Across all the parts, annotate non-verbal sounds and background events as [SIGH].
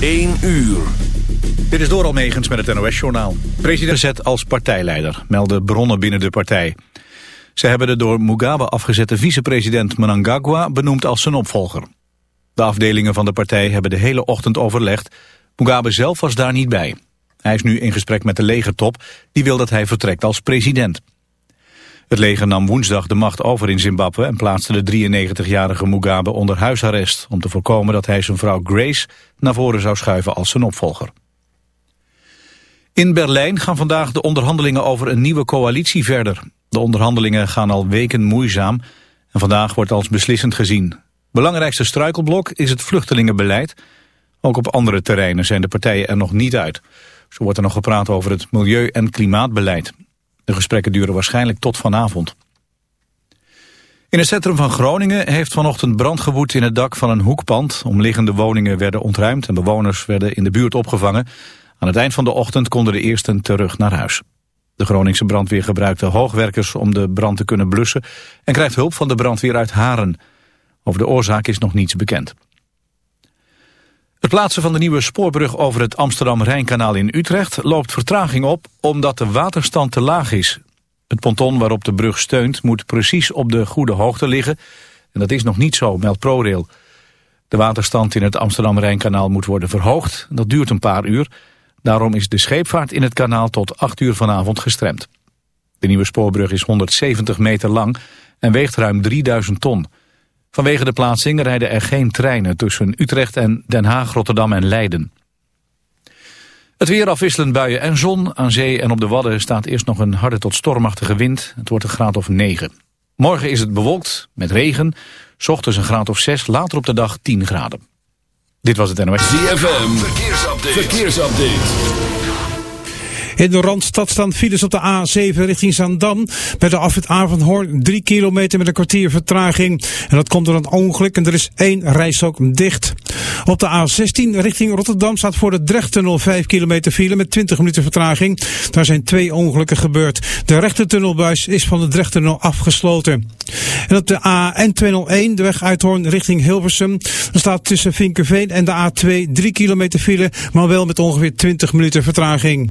1 uur. Dit is door Almegens met het NOS-journaal. President zet als partijleider, melden bronnen binnen de partij. Ze hebben de door Mugabe afgezette vicepresident Mnangagwa benoemd als zijn opvolger. De afdelingen van de partij hebben de hele ochtend overlegd. Mugabe zelf was daar niet bij. Hij is nu in gesprek met de legertop, die wil dat hij vertrekt als president. Het leger nam woensdag de macht over in Zimbabwe en plaatste de 93-jarige Mugabe onder huisarrest... om te voorkomen dat hij zijn vrouw Grace naar voren zou schuiven als zijn opvolger. In Berlijn gaan vandaag de onderhandelingen over een nieuwe coalitie verder. De onderhandelingen gaan al weken moeizaam en vandaag wordt als beslissend gezien. Belangrijkste struikelblok is het vluchtelingenbeleid. Ook op andere terreinen zijn de partijen er nog niet uit. Zo wordt er nog gepraat over het milieu- en klimaatbeleid. De gesprekken duren waarschijnlijk tot vanavond. In het centrum van Groningen heeft vanochtend brand gewoed in het dak van een hoekpand. Omliggende woningen werden ontruimd en bewoners werden in de buurt opgevangen. Aan het eind van de ochtend konden de eersten terug naar huis. De Groningse brandweer gebruikte hoogwerkers om de brand te kunnen blussen... en krijgt hulp van de brandweer uit Haren. Over de oorzaak is nog niets bekend. Het plaatsen van de nieuwe spoorbrug over het Amsterdam-Rijnkanaal in Utrecht loopt vertraging op omdat de waterstand te laag is. Het ponton waarop de brug steunt moet precies op de goede hoogte liggen en dat is nog niet zo, meldt ProRail. De waterstand in het Amsterdam-Rijnkanaal moet worden verhoogd. Dat duurt een paar uur. Daarom is de scheepvaart in het kanaal tot 8 uur vanavond gestremd. De nieuwe spoorbrug is 170 meter lang en weegt ruim 3000 ton. Vanwege de plaatsing rijden er geen treinen tussen Utrecht en Den Haag, Rotterdam en Leiden. Het weer afwisselend buien en zon. Aan zee en op de Wadden staat eerst nog een harde tot stormachtige wind. Het wordt een graad of 9. Morgen is het bewolkt met regen. S ochtends een graad of 6, later op de dag 10 graden. Dit was het NOS. ZFM, verkeersupdate. verkeersupdate. In de Randstad staan files op de A7 richting Zandam. Bij de afrit Avondhoorn 3 kilometer met een kwartier vertraging. En dat komt door een ongeluk en er is één rijstok dicht. Op de A16 richting Rotterdam staat voor de Drechttunnel 5 kilometer file met 20 minuten vertraging. Daar zijn twee ongelukken gebeurd. De rechtertunnelbuis is van de Drechttunnel afgesloten. En op de A201, de weg Uithoorn richting Hilversum, staat tussen Vinkerveen en de A2 3 kilometer file, maar wel met ongeveer 20 minuten vertraging.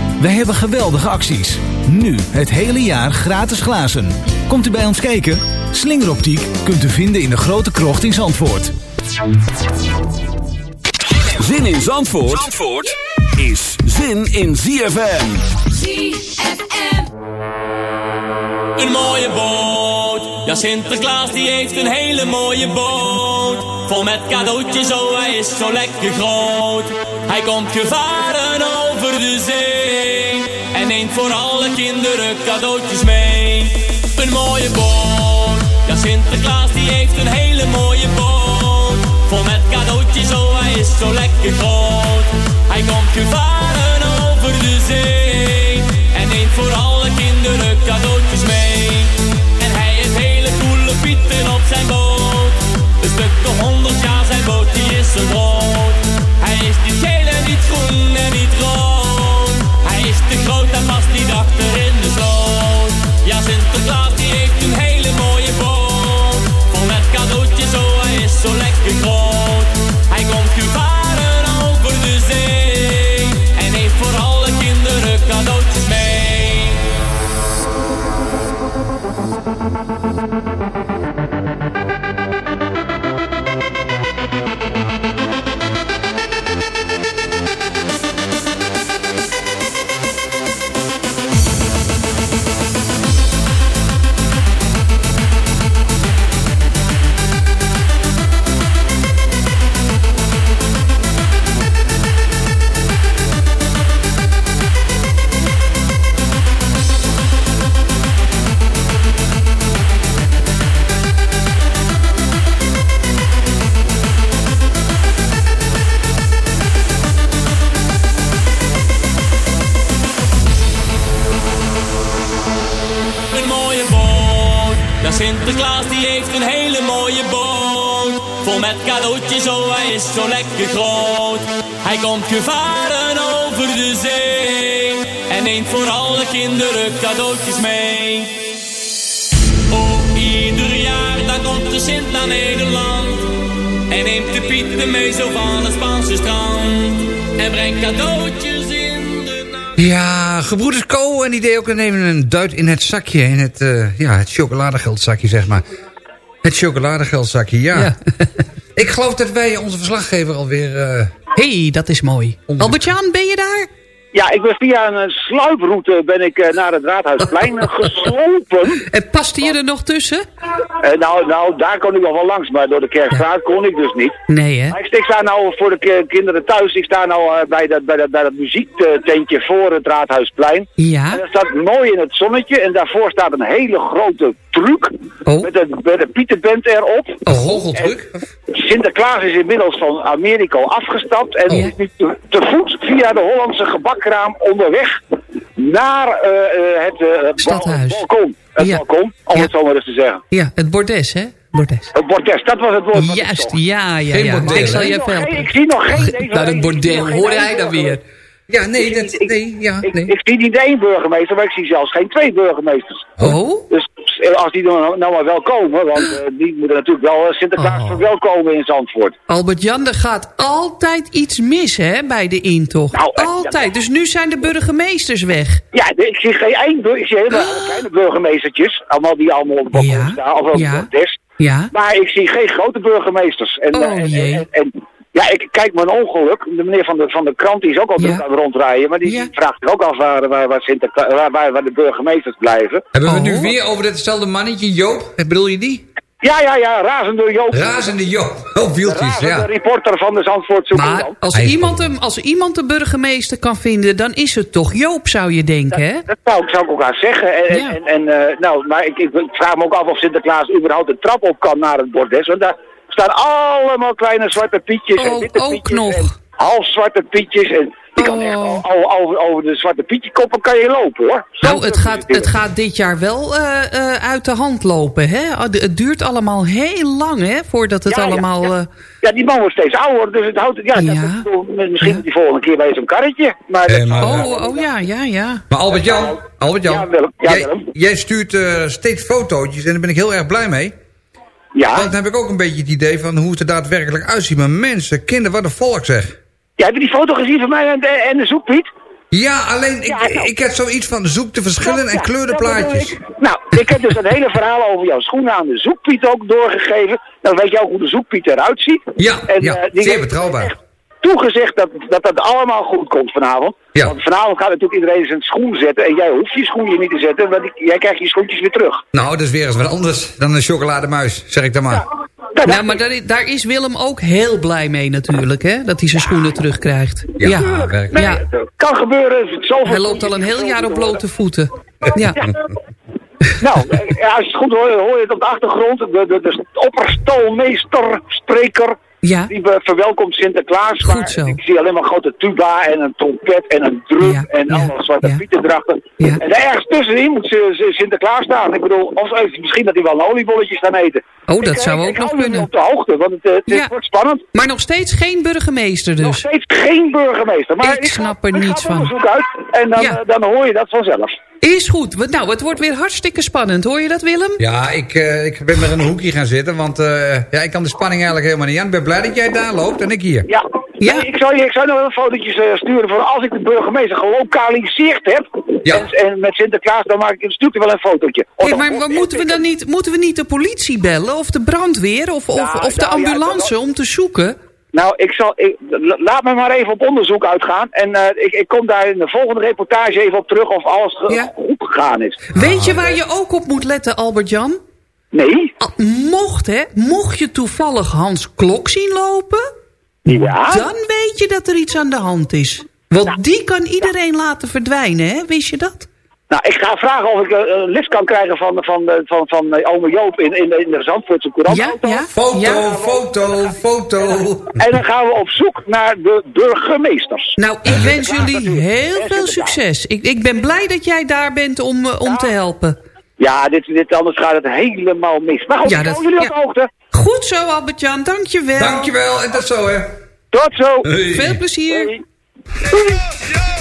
Wij hebben geweldige acties. Nu het hele jaar gratis glazen. Komt u bij ons kijken? Slingeroptiek kunt u vinden in de grote krocht in Zandvoort. Zin in Zandvoort, Zandvoort is zin in ZFM. ZFM. Een mooie boot. Ja, Sinterklaas die heeft een hele mooie boot. Vol met cadeautjes, oh hij is zo lekker groot. Hij komt gevaren over de zee. En neemt voor alle kinderen cadeautjes mee. Een mooie boot. Ja, Sinterklaas die heeft een hele mooie boot. Vol met cadeautjes, oh hij is zo lekker groot. Hij komt gevaren over de zee. En neemt voor alle kinderen cadeautjes mee. En hij heeft hele coole pieten op zijn boot. Een stuk de honderd jaar zijn boot, die is zo groot. Hij is niet geel en niet groen en niet rood. En past niet achter in de sloot. Sinterklaas die heeft een hele mooie boot. Vol met cadeautjes, oh hij is zo lekker groot. Hij komt gevaren over de zee. En heeft voor alle kinderen cadeautjes mee. Lekker groot. Hij komt gevaren over de zee. En neemt voor alle kinderen cadeautjes mee. Oh, ieder jaar dan komt de Sint naar Nederland. En neemt de Pieten mee zo van het Spaanse strand. En brengt cadeautjes in de nacht. Ja, gebroeders Co. En die deed ook even een duit in het zakje. In het, eh, ja, het chocoladegeldzakje, zeg maar. Het chocoladegeldzakje, ja. Ja. [LAUGHS] Ik geloof dat wij onze verslaggever alweer... eh hey, dat is mooi. Albert-Jan, ben je? Ja, ik ben via een eh, sluiproute ben ik eh, naar het Raadhuisplein eh, geslopen. En paste je er nog tussen? Nou, nou, daar kon ik nog wel langs, maar door de Kerkstraat kon ik dus niet. Nee, hè? Maar ik, ik sta nou voor de ki- kinderen thuis, ik sta nou bij, dat, bij, dat, bij dat muziektentje voor het Raadhuisplein. En Ja. dat staat mooi in het zonnetje en daarvoor staat een hele grote truc Oh. met, een, met een Pieterband erop. een goocheltruc. Sinterklaas is inmiddels van Amerika afgestapt en Ja. is nu te, te voet via de Hollandse gebakkraam onderweg naar eh, eh, het, eh, het Stadhuis. balkon. Het Ja. balkon, om Ja. het zo maar eens te zeggen. Ja, het bordes, hè? Bordes. Het bordes, dat was het woord. Juist, ja, ja, Geen ja. bordes, Ik zal je Ik zie nog even geen- helpen. Ik zie nog geen... deze- Nou, dat nog geen hoorde hij dan burgemeester. weer. Ja, nee, dat, nee, ja, Ik, nee. ik zie niet één burgemeester, maar ik zie zelfs geen twee burgemeesters. Oh? Dus eh, als die dan nou maar wel komen, want eh, die moeten natuurlijk wel eh, Sinterklaas Oh. verwelkomen in Zandvoort. Albert-Jan, er gaat altijd iets mis, hè, bij de intocht. Nou, altijd. Dus nu zijn de burgemeesters weg. Ja, de- ik zie geen één ik zie helemaal alle kleine burgemeestertjes, allemaal die allemaal op het balkon Ja, staan, of op ja. Maar ik zie geen grote burgemeesters. En, Oh, en, jee. en, en- ja, ik kijk mijn ongeluk. De meneer van de, van de krant die is ook al Ja. aan het rondrijden. Maar die Ja. vraagt zich ook af waar, waar, waar, Sinterkla- waar, waar, waar de burgemeesters blijven. Hebben we Oh. nu weer over datzelfde mannetje, Joop? Bedoel je die? Ja, ja, ja, razende Joop. Razende Joop. Oh, de wieltjes, razende ja. reporter van de Zandvoortse Maar als iemand, hem, als iemand de burgemeester kan vinden, dan is het toch Joop, zou je denken, hè? Dat zou ik, zou ik ook aan zeggen. En, Ja. en, en, eh, nou, maar ik, ik vraag me ook af of Sinterklaas überhaupt de trap op kan naar het bordes. Want daar staan allemaal kleine zwarte pietjes en Oh, witte ook pietjes nog. en half zwarte pietjes. En je kan echt Oh. al- al- over, over de zwarte pietjekoppen kan je lopen hoor. Zo Nou, het gaat, het gaat dit jaar wel eh, eh, uit de hand lopen, hè? Ah, Het duurt allemaal heel lang, hè, voordat het Ja, allemaal... ja. eh, Ja, die man wordt steeds ouder, dus het houdt... Ja, dat- misschien die volgende keer bij zo'n karretje. Maar Eh, zou- oh, oh ja, ja, ja. Maar Albert-Jan, Albert-Jan, Ja, Willem. Jij, jij stuurt eh, steeds fotootjes en daar ben ik heel erg blij mee. Ja. Want dan heb ik ook een beetje het idee van hoe het er daadwerkelijk uitziet. Maar mensen, kinderen, wat een volk zeg. ja, heb je die foto gezien van mij en de, en de zoekpiet? Ja, alleen ik, Ja, nou. ik heb zoiets van zoek de verschillen en Ja, kleur de dat bedoel plaatjes. ik. Nou, ik heb dus het hele verhaal over jouw schoenen aan de zoekpiet ook doorgegeven. Dan weet je ook hoe de zoekpiet eruit ziet. Ja, ja, eh, die zeer betrouwbaar. Toegezegd dat, dat dat allemaal goed komt vanavond. Ja. Want vanavond gaat natuurlijk iedereen zijn schoen zetten. En jij hoeft je schoentje niet te zetten, want ik- jij krijgt je schoentjes weer terug. Nou, dat is weer eens wat anders dan een chocolademuis, zeg ik dan maar. Nou, Ja, maar daar, daar is Willem ook heel blij mee natuurlijk, hè? Dat hij zijn schoenen terugkrijgt. Ja, Ja. Nee, Ja. het kan gebeuren. Zoveel Hij loopt al een heel jaar op blote voeten. Ja. [LAUGHS] Nou, eh, als je het goed hoort, hoor je het op de achtergrond. De, de, de opperstalmeester, spreker, Ja. die eh, verwelkomt Sinterklaas. Goed maar. Ik zie alleen maar grote tuba en een trompet en een drum Ja, en ja, allemaal zwarte ja. pieten erachter. Ja. En ergens tussenin moet Sinterklaas staan. Ik bedoel, of eh, misschien dat hij wel een oliebolletje staan eten. Oh, dat Ik, zou eh, ook ik nog kunnen. op de hoogte, want het, eh, het wordt spannend. Maar nog steeds geen burgemeester Nog dus. steeds geen burgemeester. Maar Ik snap er niets van. uit en dan, eh, dan hoor je dat vanzelf. Is goed. Nou, het wordt weer hartstikke spannend. Hoor je dat, Willem? Ja, ik, eh, ik ben maar in een hoekje gaan zitten, want eh, ja, ik kan de spanning eigenlijk helemaal niet aan. Ik ben blij dat jij daar loopt en ik hier. Ja. Ja. Nee, ik, zou je, ik zou nog wel fotootjes eh, sturen voor als ik de burgemeester gelokaliseerd heb. Ja. En, en met Sinterklaas, dan maak ik, ik er wel een fotootje. Of Hey, dan- maar, maar moeten, we dan niet, moeten we niet de politie bellen? Of de brandweer? Of, of, Nou, of de nou ja, ambulance om te zoeken? Nou, ik zal, ik, laat me maar even op onderzoek uitgaan. En eh, ik, ik kom daar in de volgende reportage even op terug of alles ge- Ja. goed gegaan is. Weet je waar je ook op moet letten, Albert-Jan? Nee? Ah, Mocht, hè? Mocht je toevallig Hans Klok zien lopen... Ja? dan weet je dat er iets aan de hand is. Want die kan iedereen laten verdwijnen, hè? Wist je dat? Nou, ik ga vragen of ik eh, een lift kan krijgen van, van, van, van, van eh, ome Joop in, in, in de Zandvoortse Courant. Ja, ja. Foto, ja. foto, foto. En dan gaan we op zoek naar de burgemeesters. Nou, ik wens jullie heel veel succes. Ik, ik ben blij dat jij daar bent om, eh, om te helpen. Ja, dit, dit, anders gaat het helemaal mis. Maar goed, Ja, dat- jullie ja. op de hoogte. Goed zo, Albert-Jan. Dankjewel. Dankjewel, en dat zo hè. Tot zo. Hey. Veel plezier. Hey. Wij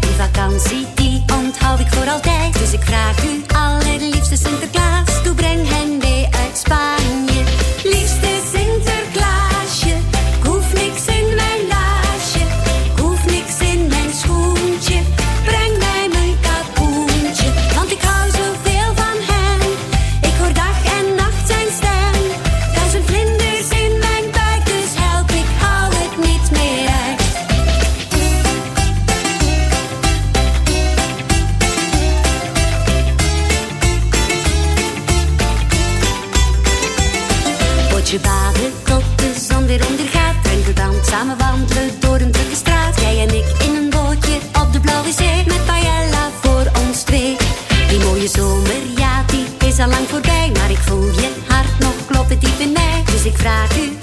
Die vakantie, die onthoud ik voor altijd. Dus ik vraag u, allerliefste Sinterklaas, toe breng hen mee uit Spanje. Ik vraag u,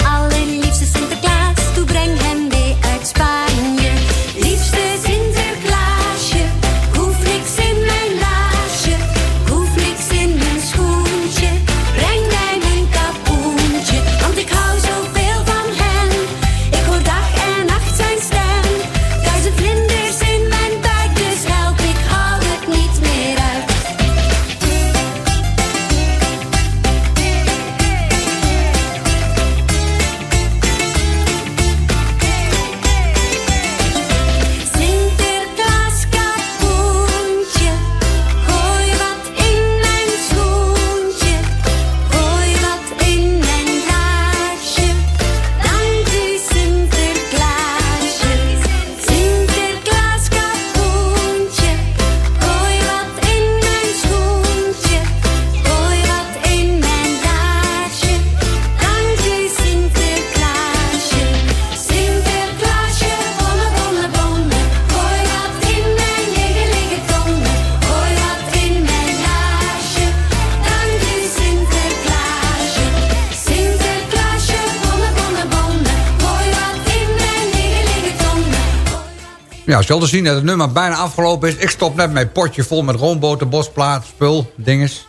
Je zal te zien dat het nummer bijna afgelopen is. Ik stop net mijn potje vol met roomboter, bosplaat, spul, dinges.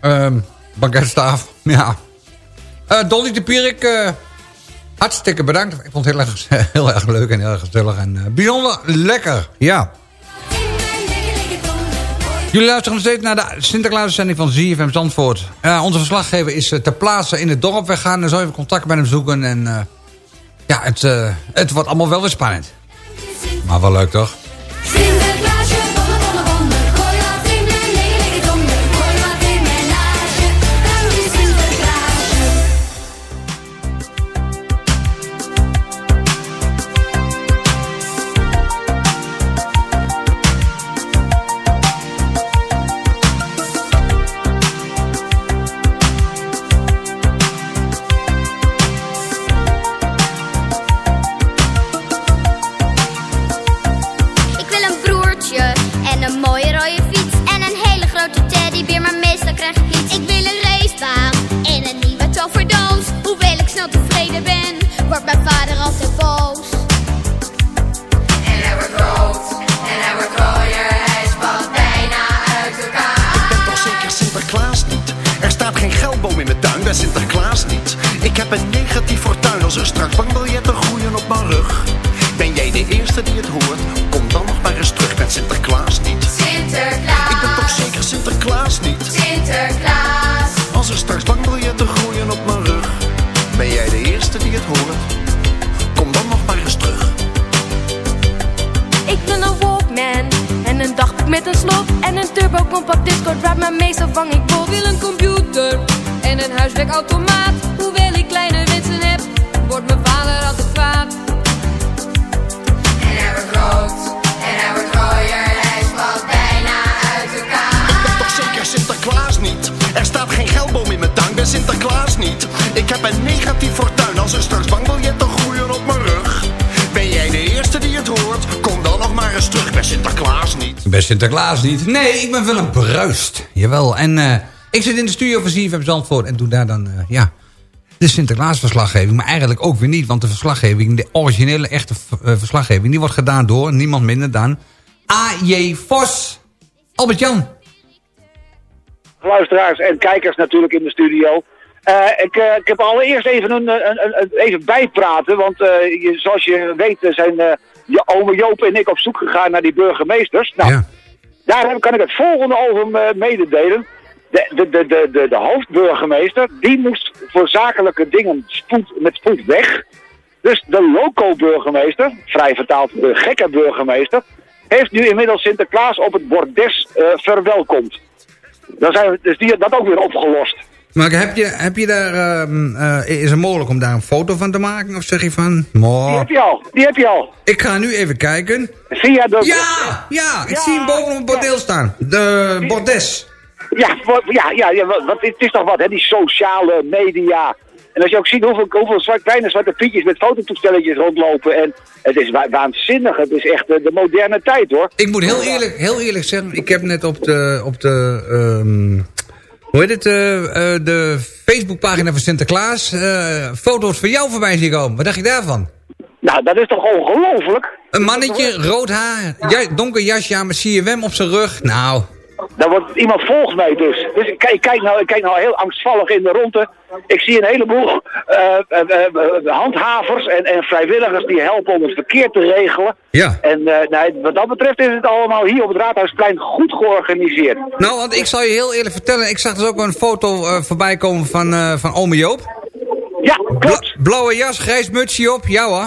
Ehm baguettestaaf, [LAUGHS] ja. Dolly de Pierik, eh, hartstikke bedankt. Ik vond het heel erg, [LAUGHS] heel erg leuk en heel erg gezellig. En eh, bijzonder lekker, ja. Jullie luisteren nog steeds naar de Sinterklaas-zending van ZFM Zandvoort. Onze verslaggever is ter plaatse in het dorp. We gaan zo even contact met hem zoeken. En ja, het, het wordt allemaal wel weer spannend. Maar wel leuk, toch? Als er straks bankbiljetten groeien op mijn rug. Ben jij de eerste die het hoort? Kom dan nog maar eens terug met Sinterklaas niet. Sinterklaas. Ik ben toch zeker Sinterklaas niet? Sinterklaas. Als er straks bankbiljetten groeien op mijn rug. Ben jij de eerste die het hoort? Kom dan nog maar eens terug. Ik wil een Walkman en een dagboek met een slot en een turbo compact discord waar mijn meestal vang ik bot. wil een computer en een huiswerkautomaat. Hoewel ik kleine wensen heb, wordt mijn vader altijd kwaad. En hij wordt rood en hij wordt rooier, hij spat bijna uit elkaar. Ik ben toch zeker Sinterklaas niet? Er staat geen geldboom in mijn tuin, ben Sinterklaas niet. Ik heb een negatief fortuin als er straks bankbiljetten groeien op mijn rug. Ben jij de eerste die het hoort? Kom dan nog maar eens terug, ben Sinterklaas niet. Ben Sinterklaas niet. Nee, ik ben Willem Bruist. Jawel, en eh, ik zit in de studio van ZFM Zandvoort en doe daar dan, eh, ja, de Sinterklaas-verslaggeving. Maar eigenlijk ook weer niet, want de verslaggeving, de originele echte eh, verslaggeving... die wordt gedaan door niemand minder dan A.J. Vos. Albert-Jan. luisteraars en kijkers natuurlijk in de studio. Eh, ik, eh, ik heb allereerst even, een, een, even bijpraten, want je, zoals je weet zijn je ome Joop en ik op zoek gegaan naar die burgemeesters. Nou, daar kan ik het volgende over mededelen. De, de, de, de, de, hoofdburgemeester, die moest voor zakelijke dingen spoed, met spoed weg. Dus de loco-burgemeester, vrij vertaald de gekke burgemeester, heeft nu inmiddels Sinterklaas op het bordes eh, verwelkomd. Dan zijn we, dus die dat ook weer opgelost. Maar heb je, heb je daar, ehm, eh, is het mogelijk om daar een foto van te maken? Of zeg je van, Die mo, heb je al, die heb je al. ik ga nu even kijken. Via de... Ja, ja, ik zie hem boven op het bordeel staan. De bordes. Ja, ja, ja, ja wat, het is toch wat, hè, die sociale media. En als je ook ziet hoeveel, hoeveel zwart, kleine zwarte pietjes met fototoestelletjes rondlopen. En het is wa- waanzinnig, het is echt eh, de moderne tijd hoor. Ik moet heel eerlijk, heel eerlijk zeggen, ik heb net op de, op de ehm, hoe heet het, eh, de Facebookpagina van Sinterklaas foto's van jou voorbij zien komen. Wat dacht je daarvan? Nou, dat is toch ongelooflijk? Een mannetje, rood haar, ja, donker jasje aan met CWM op zijn rug. Nou, Daar wordt iemand volgt mij dus. Dus ik, kijk- kijk nou, ik kijk nou heel angstvallig in de ronde. Ik zie een heleboel eh, eh, eh, handhavers en, en vrijwilligers die helpen om het verkeer te regelen. Ja. En wat dat betreft is het allemaal hier op het Raadhuisplein goed georganiseerd. nou, want ik zal je heel eerlijk vertellen, ik zag dus ook een foto voorbij komen van, van ome Joop. Ja, klopt. blauwe jas, grijs mutsje op, jou hoor.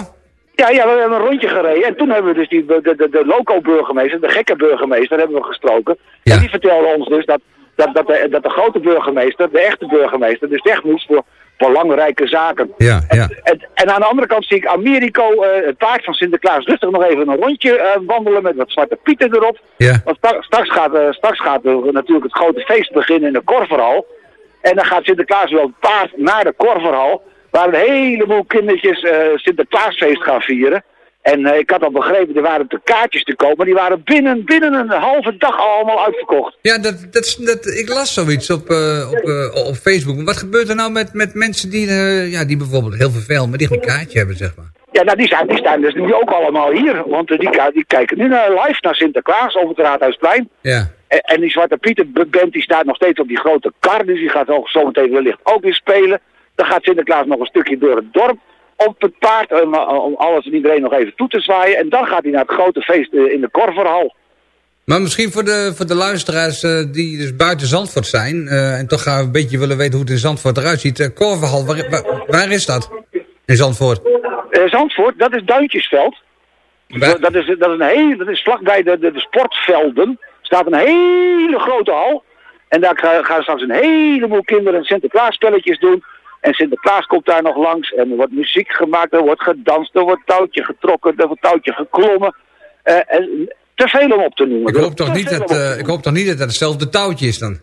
Ja, ja, we hebben een rondje gereden. En toen hebben we dus die, de, de, de loco-burgemeester, de gekke burgemeester, hebben we gesproken. En die vertelde ons dus dat, dat, dat, de, dat de grote burgemeester, de echte burgemeester, dus weg moest voor belangrijke zaken. Ja, ja. En, en aan de andere kant zie ik Americo, eh, het paard van Sinterklaas, rustig nog even een rondje eh, wandelen met wat zwarte pieten erop. Ja. Want sta- straks gaat, eh, straks gaat natuurlijk het grote feest beginnen in de Korverhal. En dan gaat Sinterklaas wel paard naar de Korverhal, waar een heleboel kindertjes eh, Sinterklaasfeest gaan vieren. En eh, ik had al begrepen, er waren de kaartjes te maar die waren binnen, binnen een halve dag allemaal uitverkocht. Ja, dat, dat, dat, ik las zoiets op, eh, op, op Facebook. Wat gebeurt er nou met, met mensen die, ja, die bijvoorbeeld heel vervelend, maar die geen kaartje hebben, zeg maar? Ja, nou, die, zijn, die staan dus nu ook allemaal hier. Want die, die kijken nu naar, live naar Sinterklaas over het Raadhuisplein. Ja. En, en die Zwarte Pieter band die staat nog steeds op die grote kar. Dus die gaat ook zometeen wellicht ook weer spelen. Dan gaat Sinterklaas nog een stukje door het dorp op het paard. Om, om alles en iedereen nog even toe te zwaaien. En dan gaat hij naar het grote feest eh, in de Korverhal. Maar misschien voor de, voor de luisteraars eh, die dus buiten Zandvoort zijn... eh, en toch gaan we een beetje willen weten hoe het in Zandvoort eruit ziet. Uh, Korverhal, waar, waar, waar is dat? In Zandvoort? Eh, Zandvoort, dat is Duintjesveld. Dat is, dat is, een heel, dat is vlakbij de, de, de sportvelden. staat een hele grote hal. En daar ga- gaan straks een heleboel kinderen Sinterklaasspelletjes doen. En Sinterklaas komt daar nog langs. En er wordt muziek gemaakt, er wordt gedanst, er wordt touwtje getrokken, er wordt touwtje geklommen. Eh, en te veel om op te noemen. Ik hoop, toch niet dat, eh, ik hoop toch niet dat het hetzelfde touwtje is dan?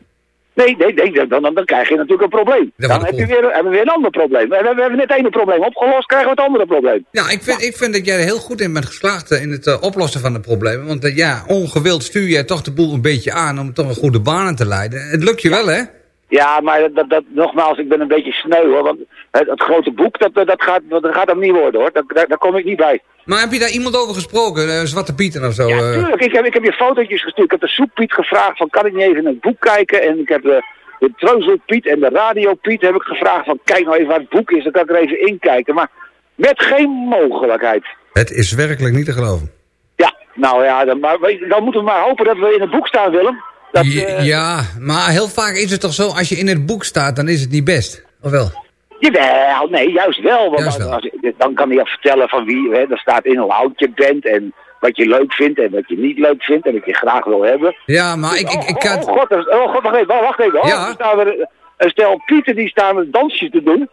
Nee, nee, nee dan, dan, dan krijg je natuurlijk een probleem. Dat Dan heb je weer, hebben we weer een ander probleem. We hebben, we hebben net één probleem opgelost, krijgen we het andere probleem. Ja, ik vind, ik vind dat jij er heel goed in bent geslaagd eh, in het oplossen van de problemen. Want ja, ongewild stuur jij toch de boel een beetje aan om toch een goede banen te leiden. Het lukt je wel, hè? Ja, maar dat, dat, dat- nogmaals, ik ben een beetje sneu hoor. Want het, het grote boek, dat, dat, gaat, dat gaat hem niet worden hoor. Dat, daar, daar kom ik niet bij. Maar heb je daar iemand over gesproken? Eh, Zwarte Pieter of zo? eh? Tuurlijk, ik heb, ik heb je fotootjes gestuurd. Ik heb de soeppiet gevraagd van kan ik niet even in het boek kijken. En ik heb de, de treuzelpiet en de radiopiet heb ik gevraagd van kijk nou even waar het boek is. Dan kan ik er even in kijken. Maar met geen mogelijkheid. Het is werkelijk niet te geloven. Ja, nou ja, dan, maar, dan moeten we maar hopen dat we in het boek staan, Willem. Dat, eh, ja, maar heel vaak is het toch zo, als je in het boek staat, dan is het niet best. Of wel? Jawel, nee, juist wel. Want Juist wel. Als, dan kan hij al vertellen van wie, hè, er staat in hoe oud je bent en wat je leuk vindt en wat je niet leuk vindt en wat je graag wil hebben. Ja, maar ik, ik, ik Oh, oh, god, oh god, wacht even, wacht even. Oh, Ja. staan er een stel Pieten die staan met dansjes te doen.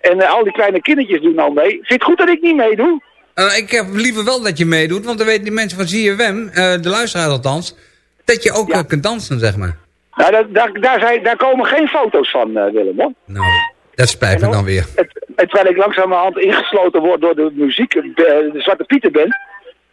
En eh, al die kleine kindertjes doen nou mee. Vind je het goed dat ik niet meedoe? Eh, ik heb liever wel dat je meedoet, want dan weten die mensen van ZFM, eh de luisteraar althans, dat je ook eh, kunt dansen, zeg maar. Nou, daar, daar, daar, zijn, daar komen geen foto's van, eh, Willem, hoor. Nou, dat spijt me dan weer. Het, het, terwijl ik langzamerhand ingesloten word door de muziek, eh, de Zwarte Pieten band.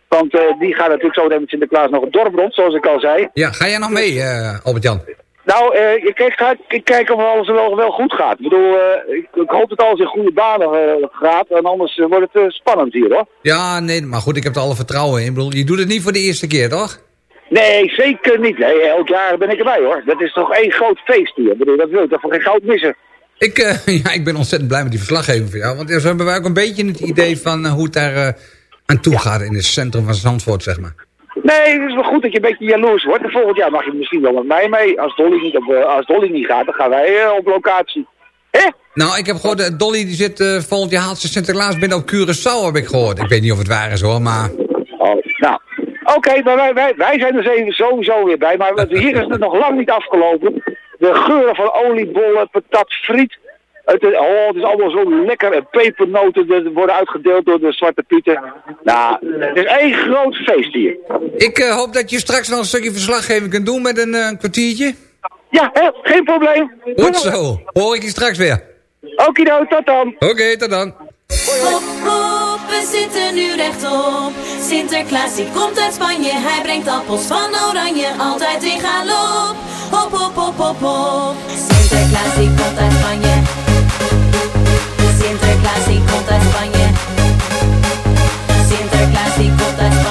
Want die gaan natuurlijk zo met Sinterklaas nog het dorp rond, zoals ik al zei. Ja, ga jij nog mee, eh Albert-Jan? Nou, ik, kijk, ik kijk of alles wel, wel goed gaat. Ik bedoel, ik, ik hoop dat alles in goede banen gaat. En anders wordt het spannend hier, hoor. Ja, nee, maar goed, ik heb er alle vertrouwen in. Ik bedoel, je doet het niet voor de eerste keer, toch? Nee, zeker niet. Nee, elk jaar ben ik erbij, hoor. Dat is toch één groot feest hier. Ik bedoel, dat wil ik toch voor geen goud missen. Ik, eh, [LAUGHS] ja, ik ben ontzettend blij met die verslaggeving van jou. Want zo hebben wij ook een beetje het idee van eh, hoe het daar eh, aan toe gaat in het centrum van Zandvoort, zeg maar. Nee, het is wel goed dat je een beetje jaloers wordt. En volgend jaar mag je misschien wel met mij mee. Als Dolly niet, op, als Dolly niet gaat, dan gaan wij op locatie. Hè? Nou, ik heb gehoord, eh, Dolly die zit volgend jaar haalt ze Sinterklaas binnen op Curaçao, heb ik gehoord. Ik weet niet of het waar is hoor, maar... Oh, nou. Oké, maar wij, wij, wij zijn er even sowieso weer bij. Maar hier is het nog lang niet afgelopen. De geuren van oliebollen, patat, friet. Het is, oh, het is allemaal zo lekker. En pepernoten worden uitgedeeld door de Zwarte Pieten. Nou, het is één groot feest hier. Ik eh, hoop dat je straks nog een stukje verslaggeving kunt doen met een, eh, een kwartiertje. Ja, hè, geen probleem. Goed zo, hoor ik je straks weer. Okido, tot dan. Oké, tot dan. We zitten nu rechtop. Sinterklaas die komt uit Spanje. Hij brengt appels van oranje, altijd in galop. Hop, hop, hop, hop, hop. Sinterklaas die komt uit Spanje. Sinterklaas die komt uit Spanje. Sinterklaas die komt uit Spanje.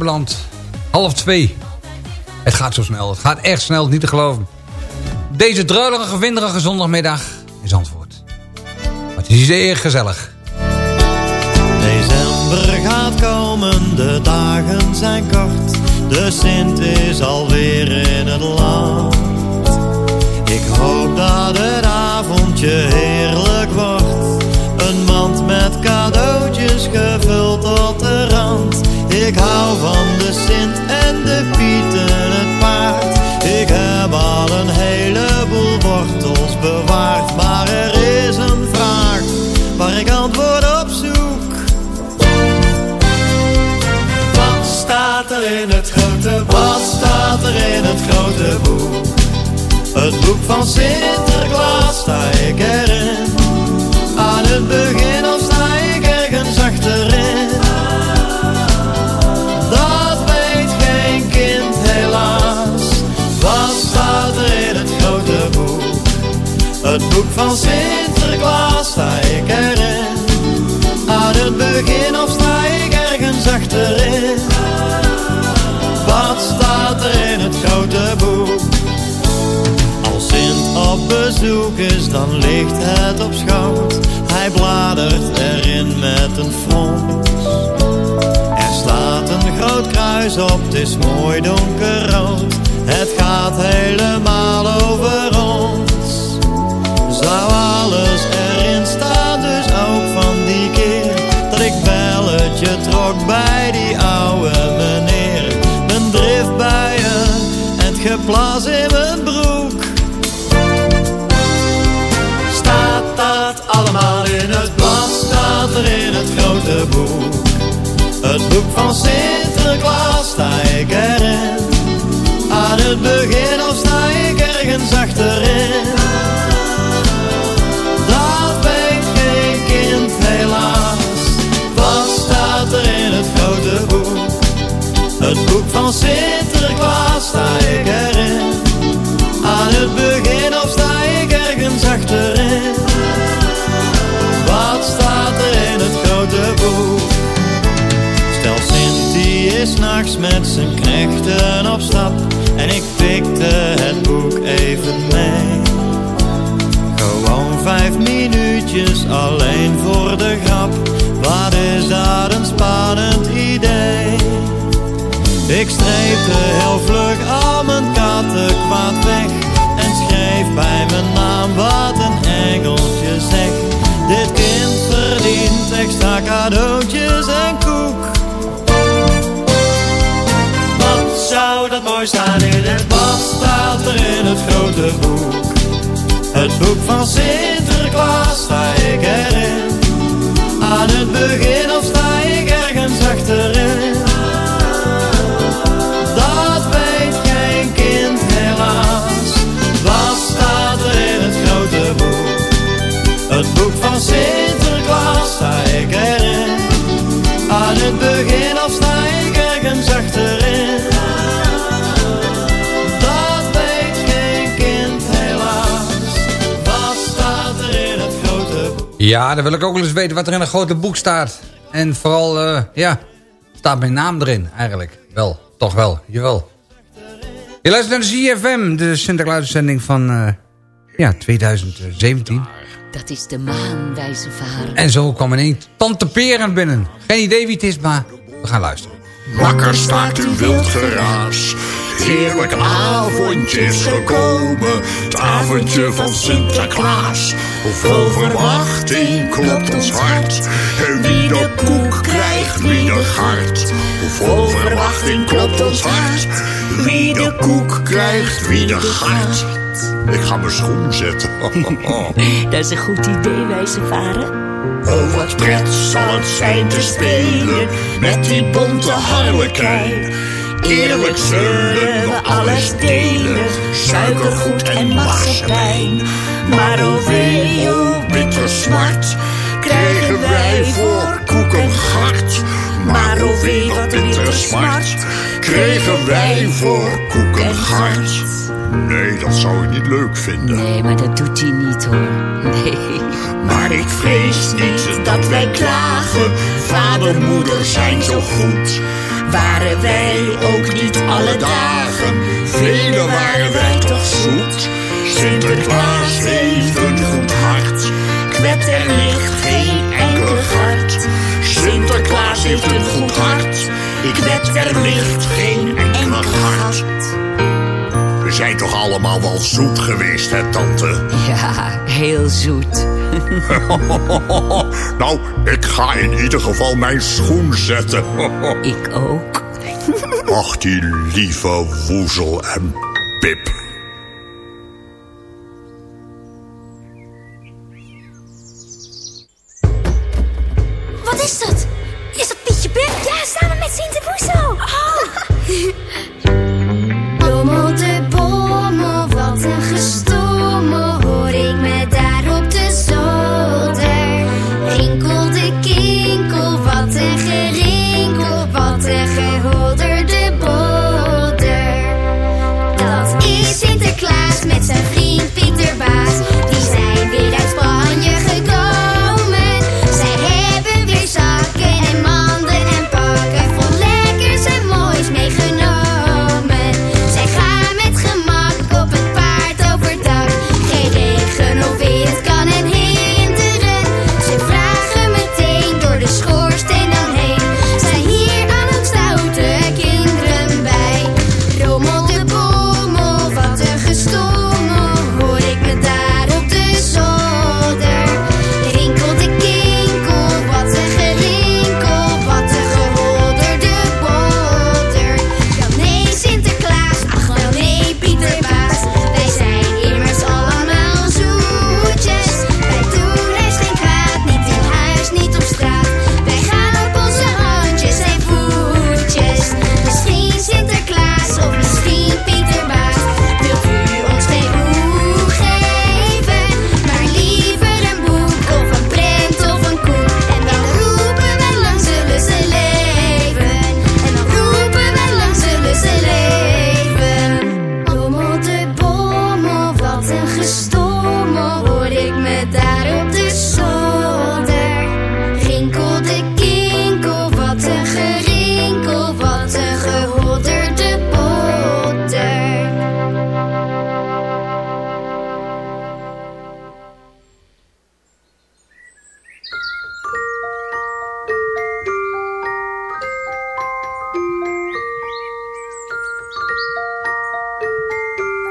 Aanbeland. Half twee. Het gaat zo snel. Het gaat echt snel, niet te geloven. Deze druilige, winderige zondagmiddag in Zandvoort. Het is zeer gezellig. December gaat komen, de dagen zijn kort. De Sint is alweer in het land. Ik hoop dat het avondje heerlijk wordt. Een mand met cadeautjes gevuld tot de rand. Ik hou van de Sint en de Pieten het paard. Ik heb al een heleboel wortels bewaard. Maar er is een vraag waar ik antwoord op zoek. Wat staat er in het grote? Wat staat er in het grote boek? Het boek van Sinterklaas sta ik erin. Van Sinterklaas sta ik erin. Aan het begin of sta ik ergens achterin? Wat staat er in het grote boek? Als Sint op bezoek is, dan ligt het op schoot. Hij bladert erin met een frons. Er staat een groot kruis op, het is mooi donkerrood. Het gaat helemaal over ons. Nou, alles erin staat, dus ook van die keer Dat ik belletje trok bij die oude meneer. Mijn driftbuien en het geplas in mijn broek. Staat dat allemaal in het blad, staat er in het grote boek? Het boek van Sinterklaas sta ik erin. Aan het begin of sta ik ergens achterin? Die is nachts met zijn knechten op stap. En ik pikte het boek even mee. Gewoon vijf minuutjes alleen voor de grap. Wat is dat een spannend idee? Ik streepte heel vlug al mijn kattenkwaad weg. En schreef bij mijn naam wat een engeltje zegt. Dit kind verdient extra cadeautjes en mooi staan in het staat er in het grote boek? Het boek van Sinterklaas sta ik erin. Aan het begin of sta ik ergens achterin? Dat weet geen kind helaas. Wat staat er in het grote boek? Het boek van Sinterklaas sta ik erin. Aan het begin of sta ik ergens achterin? Ja, dan wil ik ook wel eens weten wat er in een grote boek staat. En vooral, eh, ja, staat mijn naam erin eigenlijk. Wel, toch wel, jawel. Je luistert naar de ZFM, de Sinterklaas-zending van eh, ja, 2017. Dat is de maan, wijze vader. En zo kwam ineens Tante Peren binnen. Geen idee wie het is, maar we gaan luisteren. Wakker staat in wild geraas. Heerlijk avondje is gekomen. Het avondje van Sinterklaas. Vol verwachting klopt ons hart. En wie de koek krijgt, wie de gart. Vol verwachting klopt ons hart. Wie de koek krijgt, wie de gart. Ik ga mijn schoen zetten. [LAUGHS] Dat is een goed idee, wijze vader. Oh, wat pret zal het zijn te spelen met die bonte harlekijn. Eerlijk zullen we alles delen, suikergoed en marsepein. Maar wee, oh bitter smart, krijgen wij voor koek een gart. Maar wee, wat bittere smart, kregen wij voor koek een gart. Nee, dat zou ik niet leuk vinden. Nee, maar dat doet hij niet hoor. Nee. Maar ik vrees niet dat wij klagen. Vader, moeder zijn zo goed. Waren wij ook niet alle dagen? Vele waren wij toch zoet. Sinterklaas heeft een goed hart. Kwet er ligt geen enkel hart. Sinterklaas heeft een goed hart. Ik wet er ligt geen enkel hart. Zijn toch allemaal wel zoet geweest, hè, tante? Ja, heel zoet. [LAUGHS] nou, ik ga in ieder geval mijn schoen zetten. [LAUGHS] ik ook. Ach, die lieve woezel en pip. Wat is dat?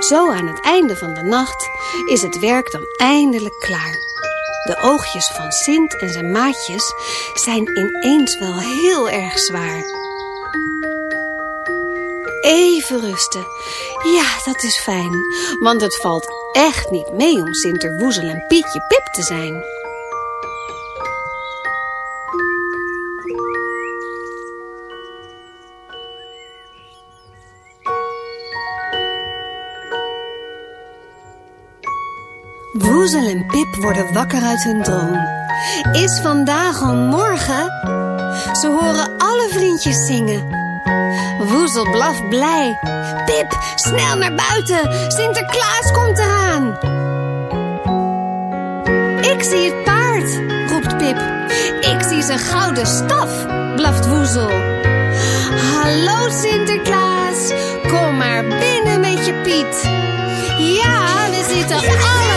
Zo aan het einde van de nacht is het werk dan eindelijk klaar. De oogjes van Sint en zijn maatjes zijn ineens wel heel erg zwaar. Even rusten. Ja, dat is fijn. Want het valt echt niet mee om Sinterwoezel en Pietje Pip te zijn. Wakker uit hun droom. Is vandaag al morgen? Ze horen alle vriendjes zingen. Woezel blaft blij. Pip, snel naar buiten. Sinterklaas komt eraan. Ik zie het paard, roept Pip. Ik zie zijn gouden staf, blaft Woezel. Hallo Sinterklaas, kom maar binnen met je Piet. Ja, we zitten allemaal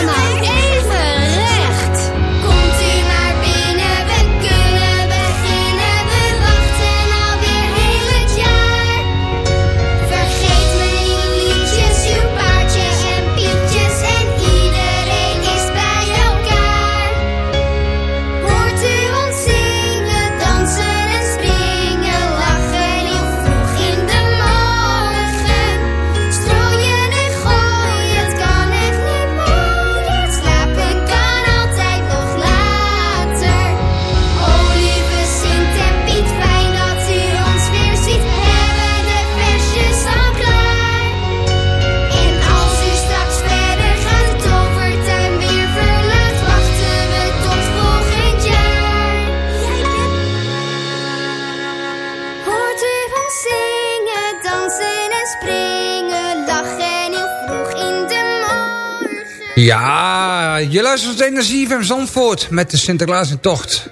Ja, je luistert naar ZFM Zandvoort met de Sinterklaas in tocht.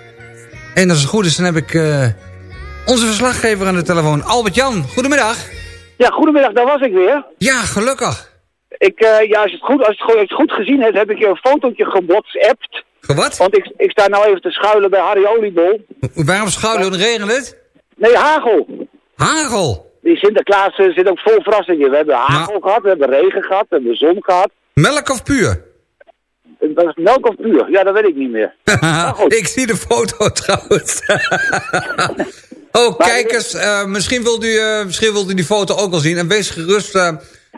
En als het goed is, dan heb ik eh, onze verslaggever aan de telefoon. Albert-Jan, goedemiddag. Ja, goedemiddag, daar was ik weer. Ja, gelukkig. Ik, eh, ja, als je, het goed, als, je het goed, als je het goed gezien hebt, heb ik je een fotootje gewhatsappt. Gewat? Want ik, ik sta nou even te schuilen bij Harry Oliebol. Waarom schuilen? Regent het? Nee, hagel. Hagel? Die Sinterklaas eh, zit ook vol verrassingen. We hebben hagel gehad, we hebben regen gehad, we hebben zon gehad. Melk of puur? Dat is melk of puur? Ja, dat weet ik niet meer. [LAUGHS] ik zie de foto [LAUGHS] trouwens. [LAUGHS] oh, kijk eens. eh, misschien, wilt u, eh, misschien wilt u die foto ook wel zien. En wees gerust eh,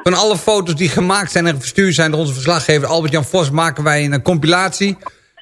van alle foto's die gemaakt zijn en verstuurd zijn door onze verslaggever Albert-Jan Vos. Maken wij een compilatie.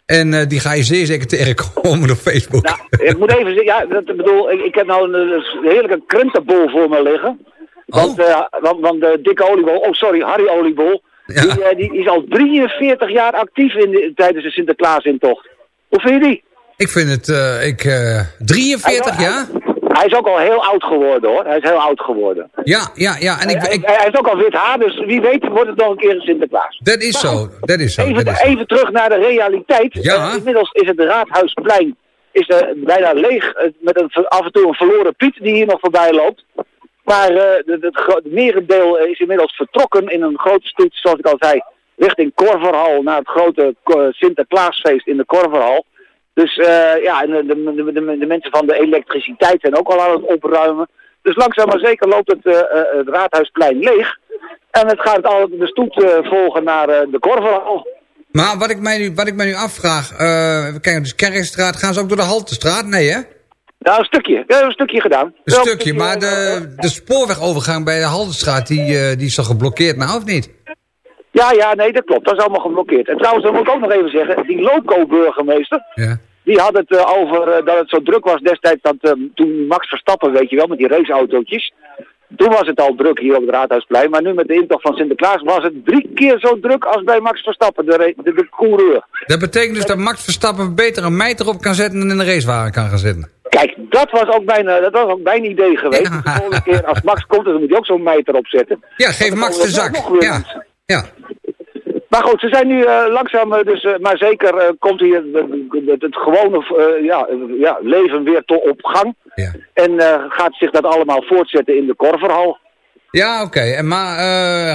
En die ga je zeer zeker tegenkomen op Facebook. Ik moet even zeggen, ja, dat, ik bedoel, ik, ik heb nou een, eh, heerlijke krentenbol voor me liggen. Want, Oh. eh, want, dikke oliebol, oh sorry, Harry Oliebol, die, eh, die is al 43 jaar actief in de, tijdens de Sinterklaasintocht. Hoe vind je die? Ik vind het, eh, ik, eh 43 jaar? Hij is ook al heel oud geworden hoor, hij is heel oud geworden. Ja, ja, ja. En ik, hij, ik, hij heeft ook al wit haar, dus wie weet wordt het nog een keer een Sinterklaas. dat is zo, dat is zo. Even, is even terug naar de realiteit. Ja. Eh, inmiddels is het Raadhuisplein is, eh, bijna leeg. eh, met een, af en toe een verloren Piet die hier nog voorbij loopt. Maar eh, het merendeel eh, is inmiddels vertrokken in een grote stoet, zoals ik al zei, richting Korverhal. Naar het grote Ko- Sinterklaasfeest in de Korverhal. Dus eh, ja, de, de, de, de- mensen van de elektriciteit zijn ook al aan het opruimen. Dus langzaam maar zeker loopt het, eh, eh, het Raadhuisplein leeg. En het gaat al de stoet eh, volgen naar eh, de Korverhal. Maar wat ik mij nu, wat ik mij nu afvraag, eh we kijken dus Kerkstraat, gaan ze ook door de Haltestraat? Nee hè? Ja, een stukje. Ja, een stukje gedaan. Een stukje, maar de, de spoorwegovergang bij de Haltestraat, die, eh, die is toch geblokkeerd nou of niet? Ja, ja, nee, dat klopt. Dat is allemaal geblokkeerd. En trouwens, dat moet ik ook nog even zeggen. Die loco-burgemeester, Ja. die had het eh, over eh, dat het zo druk was destijds dat eh, toen Max Verstappen, weet je wel, met die raceautootjes. Toen was het al druk hier op het Raadhuisplein. Maar nu met de intocht van Sinterklaas was het drie keer zo druk als bij Max Verstappen, de, de, de coureur. Dat betekent dus dat Max Verstappen beter een meid erop kan zetten en in een racewagen kan gaan zitten. Kijk, dat was ook mijn, eh, dat was ook mijn idee geweest. De volgende keer als Max komt, dan moet hij ook zo'n meter opzetten. Ja, geef Max de zak. Ja. Ja. Maar goed, ze zijn nu eh, langzaam, eh, dus, eh, maar zeker komt hier het, het gewone ja, ja, leven weer to- op gang. En eh, gaat zich dat allemaal voortzetten in de Korverhal. Ja, oké. En Maar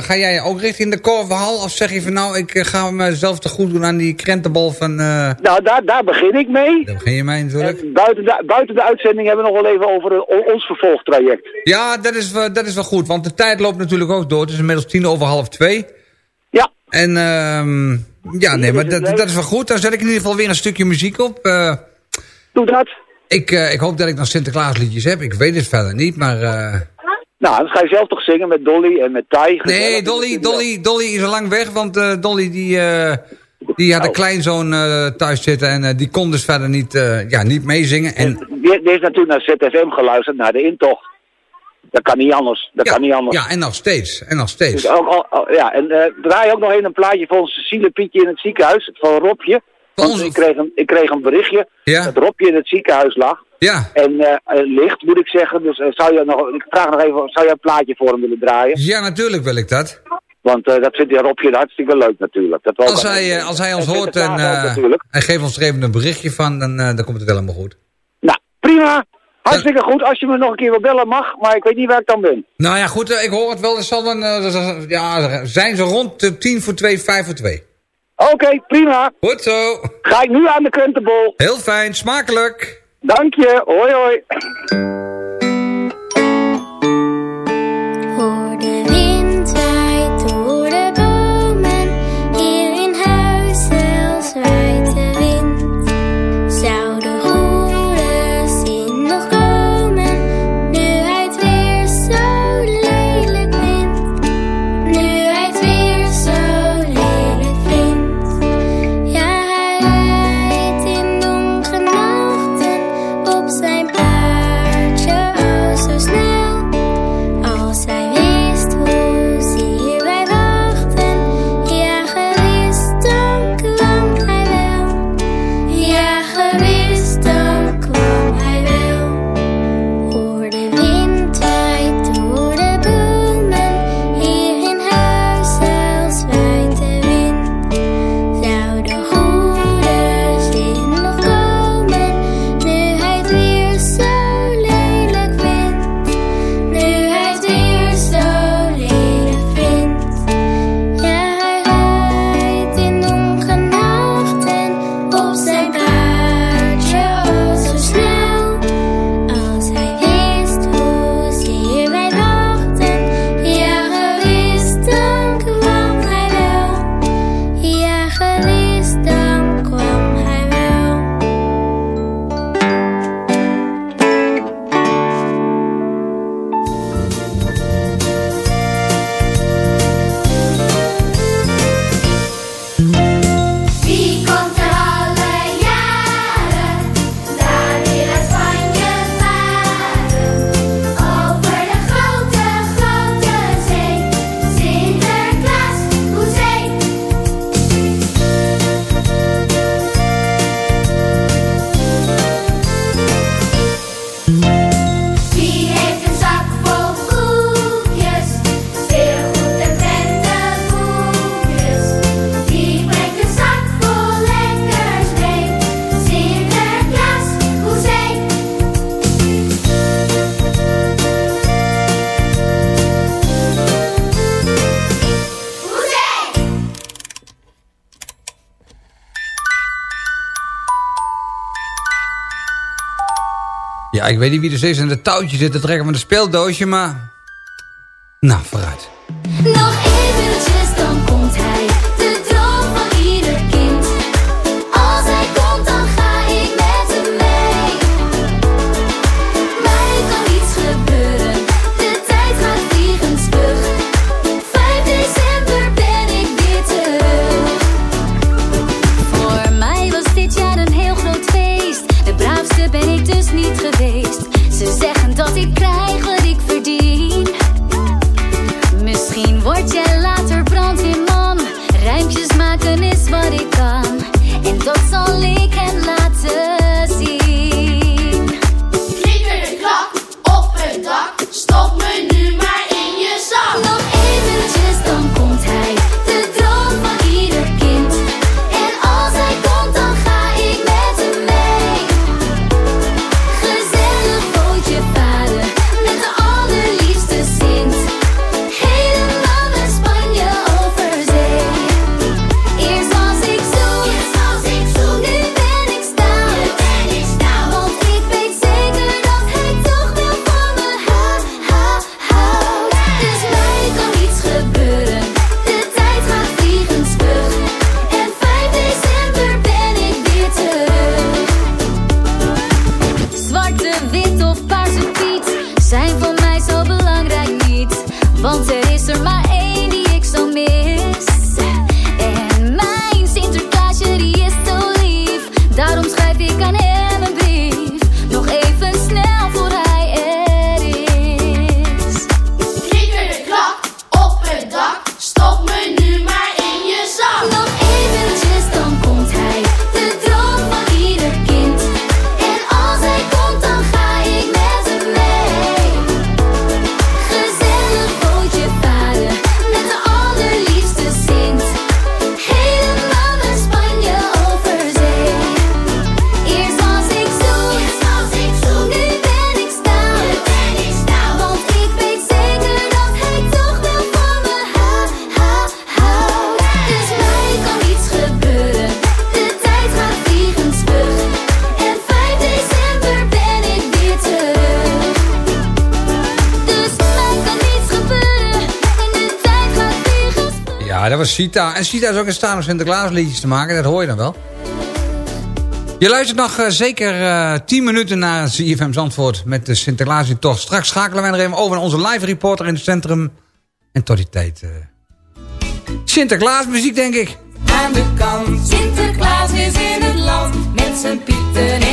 ga jij ook richting de Korverhal? Of zeg je van nou, ik ga mezelf te goed doen aan die krentenbal van... Nou, daar, daar begin ik mee. Daar begin je mee natuurlijk. En buiten, de, buiten de uitzending hebben we nog wel even over ons vervolgtraject. Ja, dat is, dat is wel goed. Want de tijd loopt natuurlijk ook door. Het is inmiddels tien over half twee. Ja. En ehm ja, nee, maar dat, dat is wel goed. Dan zet ik in ieder geval weer een stukje muziek op. Eh, Doe dat. ik, eh, ik hoop dat ik nog Sinterklaasliedjes heb. Ik weet het verder niet, maar... eh, Nou, dan ga je zelf toch zingen met Dolly en met Tai. Nee, Dolly, Dolly, Dolly is al lang weg, want Dolly die, die had een kleinzoon eh, thuis zitten en die kon dus verder niet, ja, niet meezingen. En, Die, die heeft natuurlijk naar ZFM geluisterd, naar de intocht. Dat kan niet anders. Dat kan niet anders. ja, en nog steeds, en nog steeds. Dus ook, al- al- ja, en eh, draai ook nog even een plaatje van Cecile Pietje in het ziekenhuis, van Robje. Want ik, kreeg een, ik kreeg een berichtje Ja. dat Robje in het ziekenhuis lag. Ja. En eh, eh, ligt, moet ik zeggen. Dus zou je nog, ik vraag nog even, zou je een plaatje voor hem willen draaien? Ja, natuurlijk wil ik dat. Want eh, dat vindt Robje hartstikke leuk natuurlijk. Dat Als hij, als hij ons en hoort en ook hij geeft ons er even een berichtje van, dan, dan komt het helemaal goed. Nou, prima. Hartstikke goed. Als je me nog een keer wil bellen mag, maar ik weet niet waar ik dan ben. Nou ja, goed, eh, ik hoor het wel. Er zal dan, eh, ja, zijn ze rond de tien voor twee, vijf voor twee. Oké, prima. Goed zo. Ga ik nu aan de krentenbol. Heel fijn, smakelijk. Dank je. Hoi hoi. Ik weet niet wie er steeds in de touwtje zit te trekken met een speeldoosje, maar... geweest. Dat was Sita. En Sita is ook in staat om Sinterklaas liedjes te maken. Dat hoor je dan wel. Je luistert nog eh, zeker eh 10 minuten naar ZFM Zandvoort met de Sinterklaas in tocht. Straks schakelen wij nog even over naar onze live reporter in het centrum. En tot die tijd... eh Sinterklaas muziek, denk ik. Aan de kant, Sinterklaas is in het land. Met zijn pieten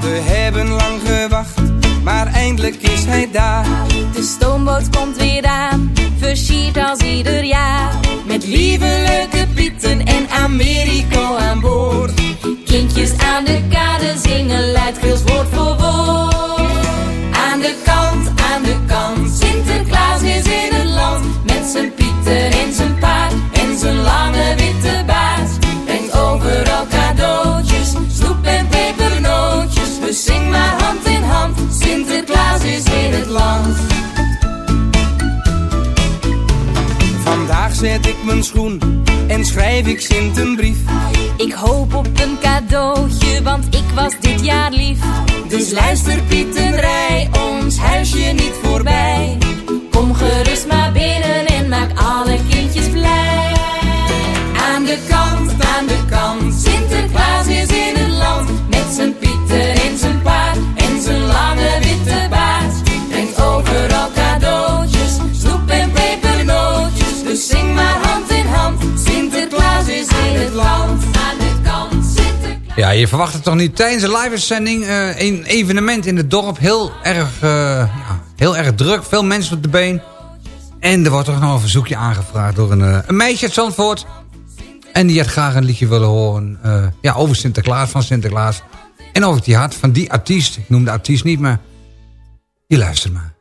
We hebben lang gewacht, maar eindelijk is hij daar. De stoomboot komt weer aan, versierd als ieder jaar. Met lieve pieten en Americo aan boord. Kindjes aan de kade zingen luidkeels woord voor woord. Aan de kant, aan de kant, Sinterklaas is in het land. Met zijn pieten en zijn paard en zijn lange Sinterklaas is in het land. Vandaag zet ik mijn schoen en schrijf ik Sint een brief. Ik hoop op een cadeautje, want ik was dit jaar lief. Dus luister Pieten, rij ons huisje niet voorbij. Kom gerust maar binnen en maak alle kindjes blij. Aan de kant, aan de kant, Sinterklaas is in het land. Met zijn Ja, je verwacht het toch niet tijdens de live-uitzending. eh, een evenement in het dorp. Heel erg, eh, ja, heel erg druk. Veel mensen op de been. En er wordt toch nog een verzoekje aangevraagd door een, eh, een meisje uit Zandvoort. En die had graag een liedje willen horen ja, over Sinterklaas, van Sinterklaas. En over die had van die artiest. Ik noem de artiest niet, maar je luistert maar.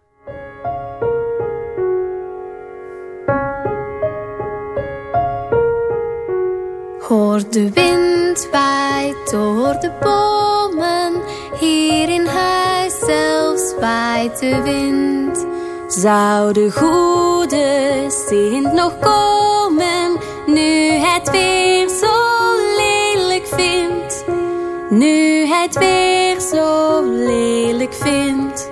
Hoor de wind waait door de bomen, hier in huis zelfs waait de wind. Zou de goede Sint nog komen, nu het weer zo lelijk vindt? Nu het weer zo lelijk vindt.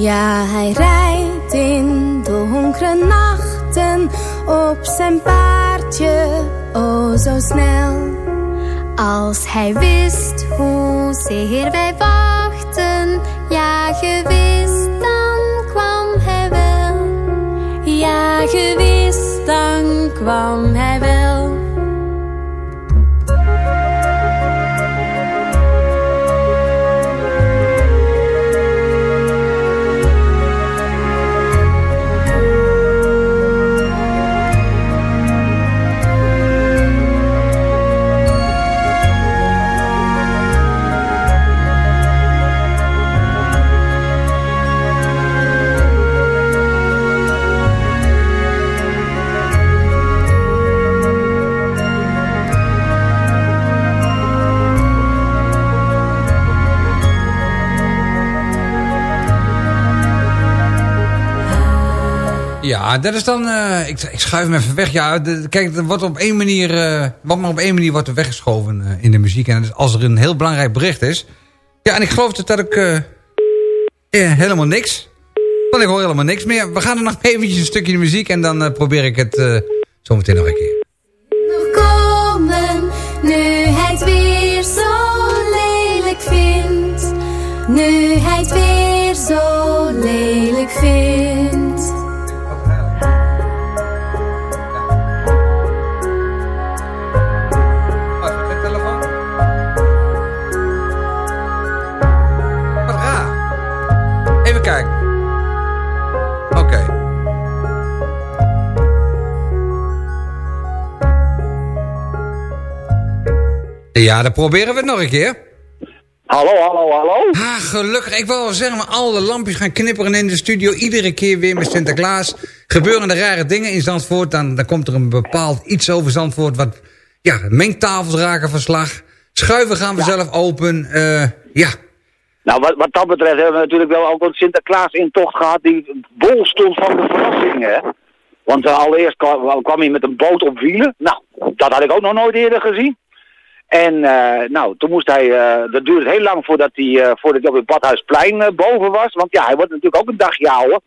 Ja, hij rijdt in donkere nachten op zijn paardje, oh zo snel. Als hij wist hoezeer wij wachten, ja gewis, dan kwam hij wel. Ja gewis, dan kwam hij wel. Ja, dat is dan... eh, ik, ik schuif hem even weg. Ja, kijk, er wordt op één manier... eh, wat maar op één manier wordt er weggeschoven eh, in de muziek. En als er een heel belangrijk bericht is... Ja, en ik geloof dat dat eh, helemaal niks. Want ik hoor helemaal niks meer. We gaan er nog [LAUGHS] eventjes een stukje de muziek... en dan probeer ik het zo meteen nog een keer. nu hij het weer zo lelijk vindt. Nu hij het weer zo lelijk vindt. Ja, dan proberen we het nog een keer. Hallo, hallo, hallo. Ah, gelukkig. Ik wil wel zeggen, maar alle lampjes gaan knipperen in de studio. Iedere keer weer met Sinterklaas. Gebeuren er rare dingen in Zandvoort. Dan, dan komt er een bepaald iets over Zandvoort. Wat, ja, mengtafels raken van slag. Schuiven gaan we zelf open. Eh, ja. Nou, wat, wat dat betreft hebben we natuurlijk wel ook een Sinterklaas-intocht gehad die bol stond van de verrassingen, hè. Want eh, allereerst kwam, kwam hij met een boot op wielen. Nou, dat had ik ook nog nooit eerder gezien. En eh, nou, toen moest hij, eh, dat duurde heel lang voordat hij, eh, voordat hij op het Badhuisplein boven was. Want ja, hij wordt natuurlijk ook een dagje ouder.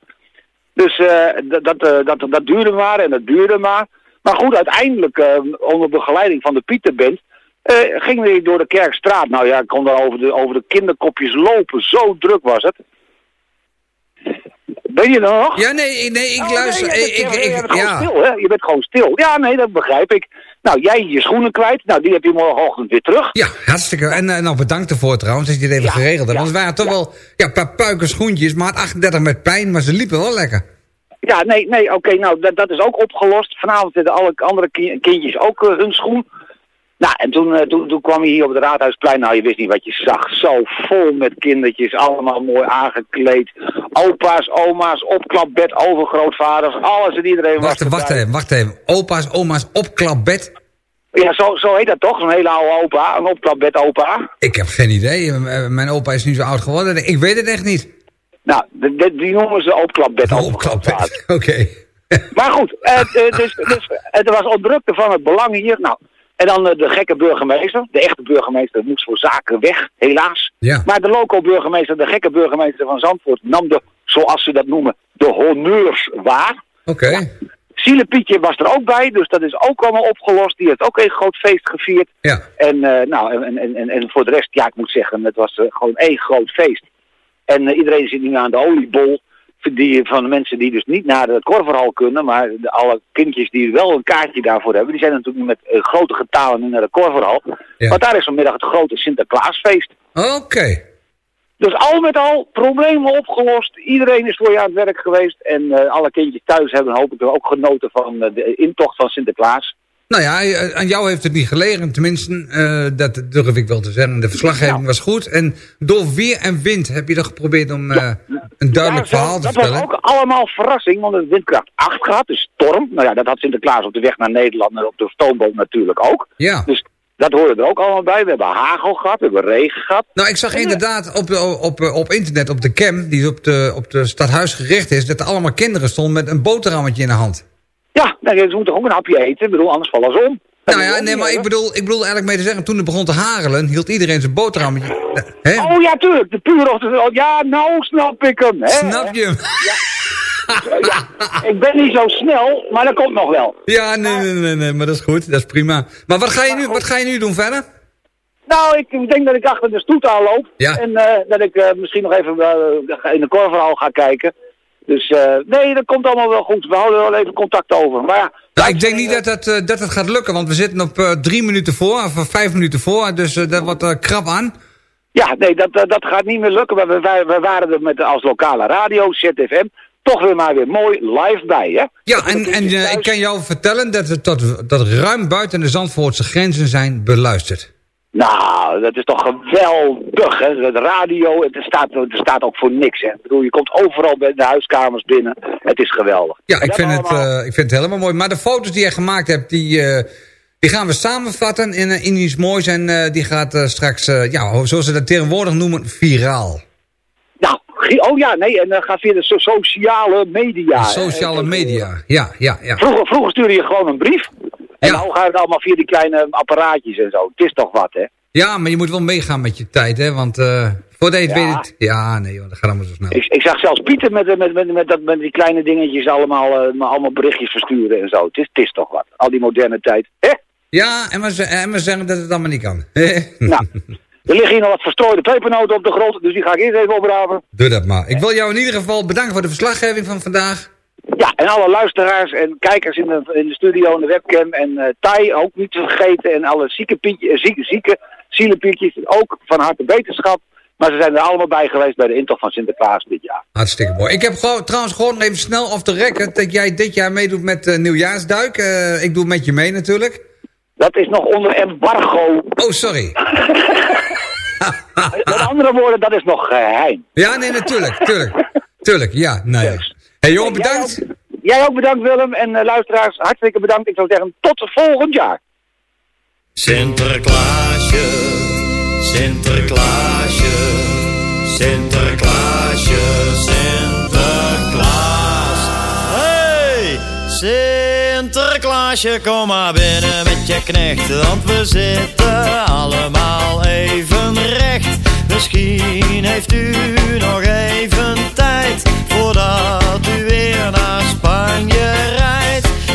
Dus dat, dat, dat, dat duurde maar en dat duurde maar. Maar goed, uiteindelijk, onder begeleiding van de Pieterband, gingen we door de Kerkstraat. Nou ja, ik kon daar over de, over de kinderkopjes lopen. Zo druk was het. Ben je er nog? Ja, nee, nee, ik Oh, luister. nee, ik, ik, ik- ja. stil, hè? Je bent gewoon stil. Ja, nee, dat begrijp ik. Nou, jij je schoenen kwijt. Nou, die heb je morgenochtend weer terug. Ja, hartstikke. En eh, nou, bedankt ervoor trouwens, dat je dit even geregeld hebt. Want het waren toch wel ja, een paar puiken schoentjes, maar 38 met pijn, maar ze liepen wel lekker. Ja, nee, nee, oké, nou, dat, dat is ook opgelost. Vanavond zitten alle andere ki- kindjes ook eh, hun schoen. Nou, en toen, eh, toen, toen kwam je hier op het Raadhuisplein. Nou, je wist niet wat je zag. Zo vol met kindertjes, allemaal mooi aangekleed. Opa's, oma's, opklapbed, overgrootvaders, alles en iedereen was Wacht, even, wacht even, wacht even. Opa's, oma's, opklapbed. Ja, zo, zo heet dat toch, zo'n hele oude opa, een opklapbed opa. Ik heb geen idee. Mijn opa is nu zo oud geworden. Ik weet het echt niet. Nou, die noemen ze opklapbed overgrootvader. [LAUGHS] Oké. Maar goed, het, eh, dus, dus, het was ontdrukte van het belang hier. Nou, en dan eh, de gekke burgemeester. De echte burgemeester moest voor zaken weg, helaas. Ja. Maar de local burgemeester, de gekke burgemeester van Zandvoort, nam de, zoals ze dat noemen, de honneurs waar. Oké. Zielepietje was er ook bij, dus dat is ook allemaal opgelost. Die heeft ook een groot feest gevierd. Ja. En, eh, nou, en, en, en, en voor de rest, ja, ik moet zeggen, het was eh, gewoon één groot feest. En iedereen zit nu aan de oliebol. Die, van de mensen die dus niet naar het korverhal kunnen, maar de, alle kindjes die wel een kaartje daarvoor hebben, die zijn natuurlijk met eh, grote getalen nu naar de korverhal. Want daar is vanmiddag het grote Sinterklaasfeest. Oké. Dus al met al, problemen opgelost. Iedereen is voor je aan het werk geweest. En eh, alle kindjes thuis hebben hoop ik ook genoten van eh, de intocht van Sinterklaas. Nou ja, aan jou heeft het niet gelegen. Tenminste, dat durf ik wel te zeggen. De verslaggeving was goed. En door weer en wind heb je er geprobeerd om een duidelijk Ja, verhaal te dat was vertellen. ook allemaal verrassing, want het windkracht 8 gehad, dus storm. Nou ja, dat had Sinterklaas op de weg naar Nederland en op de stoomboot natuurlijk ook. Ja. Dus dat hoorde er ook allemaal bij. We hebben hagel gehad, we hebben regen gehad. Nou, ik zag inderdaad op, op, op, op internet, op de cam, die op de, op de stadhuis gericht is, dat er allemaal kinderen stonden met een boterhammetje in de hand. Ja, nou, ze moeten ook een hapje eten. Ik bedoel, anders vallen ze om. Nou ja, nee, maar ik bedoel, ik bedoel eigenlijk mee te zeggen, toen het begon te hagelen, hield iedereen zijn boterhammetje. Hè? Oh ja, tuurlijk. De puur. Ja, nou snap ik hem. Hè? Snap je hem? Ik ben niet zo snel, maar dat komt nog wel. Ja, nee, nee, nee, nee, maar dat is goed, dat is prima. Maar wat ga je nu, wat ga je nu doen verder? Nou, ik denk dat ik achter de stoet aan loop. Ja. En eh, dat ik eh, misschien nog even eh, in de korverhal ga kijken. Dus nee, dat komt allemaal wel goed. We houden er wel even contact over. Maar ja, Nou, ik denk niet dat het, eh, dat het gaat lukken, want we zitten op eh, drie minuten voor, of eh, vijf minuten voor, dus eh, dat wordt krap aan. ja nee, dat, dat, gaat niet meer lukken. Maar we, wij- waren er met, als lokale radio, ZFM, toch weer maar weer mooi live bij, hè? Ja, en, en ik kan jou vertellen dat het tot, dat ruim buiten de Zandvoortse grenzen zijn beluisterd. Nou, dat is toch geweldig, hè? De radio, het staat, het staat ook voor niks, hè? Ik bedoel, je komt overal bij de huiskamers binnen. Het is geweldig. Ja, ik vind, het, eh, ik vind het helemaal mooi. Maar de foto's die je gemaakt hebt, die, eh, die gaan we samenvatten in, eh, in iets moois. En die gaat straks, ja, zoals ze dat tegenwoordig noemen, viraal. Nou, oh ja, nee, en dan gaat via de so- sociale media. Sociale media, ja, ja, ja. Vroeger, vroeger stuurde je gewoon een brief. En nou gaat het allemaal via die kleine apparaatjes en zo. Het is toch wat, hè? Ja, maar je moet wel meegaan met je tijd, hè. Want eh voordat je het Ja. weet... het- Ja, nee, joh, dat gaat allemaal zo snel. Ik, ik zag zelfs Pieter met, met, met, met, dat, met die kleine dingetjes allemaal, eh, maar allemaal berichtjes versturen en zo. Het is, het is toch wat. Al die moderne tijd. Hè? Ja, en we, en we zeggen dat het allemaal niet kan. [LAUGHS] Nou, er liggen hier nog wat verstrooide pepernoten op de grond, dus die ga ik eerst even opgraven. Doe dat maar. Ik wil jou in ieder geval bedanken voor de verslaggeving van vandaag. Ja, en alle luisteraars en kijkers in de, in de studio en de webcam. En eh Tai ook niet te vergeten. En alle zieke, pietje, eh, zieke, zieke zielenpietjes ook van harte beterschap. Maar ze zijn er allemaal bij geweest bij de intocht van Sinterklaas dit jaar. Hartstikke mooi. Ik heb gewoon, trouwens gewoon even snel off the record... dat jij dit jaar meedoet met eh, Nieuwjaarsduik. Ik doe met je mee natuurlijk. Dat is nog onder embargo. Oh, sorry. [LAUGHS] Met andere woorden, dat is nog geheim. Ja, nee, natuurlijk. Tuurlijk. Tuurlijk, ja. Nou ja. Hey, jongen, bedankt. Jij ook bedankt Willem en eh, luisteraars, hartstikke bedankt. Ik zou zeggen tot volgend jaar. Sinterklaasje, Sinterklaasje, Sinterklaasje, Sinterklaas. Hey, Sinterklaasje, kom maar binnen met je knecht. Want we zitten allemaal even recht. Misschien heeft u nog even tijd voordat u weer naar Spanje rijdt.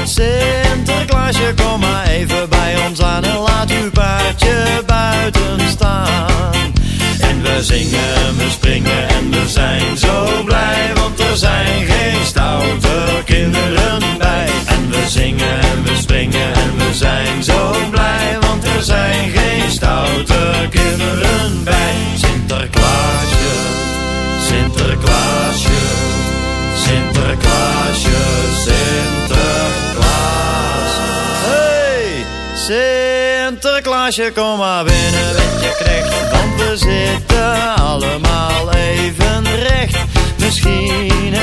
Sinterklaasje, kom maar even bij ons aan en laat uw paardje buiten staan. En we zingen, we springen en we zijn zo blij, want er zijn geen stoute kinderen bij. En we zingen en we springen en we zijn zo blij, want er zijn geen stoute kinderen bij. Sinterklaasje, Sinterklaasje, Sinterklaasje, Sinterklaas. Sinterklaasje, kom maar binnen met je knecht, want we zitten allemaal even recht. Misschien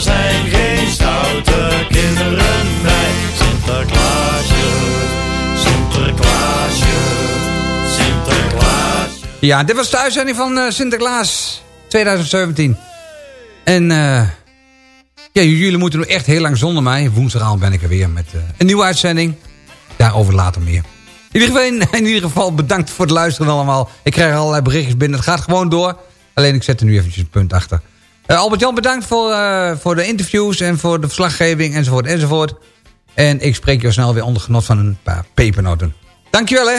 zijn geen stoute kinderen bij. Sinterklaasje, Sinterklaasje, Sinterklaasje. Ja, dit was de uitzending van eh, Sinterklaas 2017. En eh, ja, jullie moeten nog echt heel lang zonder mij. Woensdagavond ben ik er weer met eh, een nieuwe uitzending. Daarover later meer. In ieder, geval, [LAUGHS] in ieder geval bedankt voor het luisteren allemaal. Ik krijg allerlei berichtjes binnen. Het gaat gewoon door. Alleen ik zet er nu eventjes een punt achter. Eh, Albert-Jan bedankt voor, eh, voor de interviews en voor de verslaggeving enzovoort enzovoort. En ik spreek jou snel weer onder genot van een paar pepernoten. Dankjewel hè.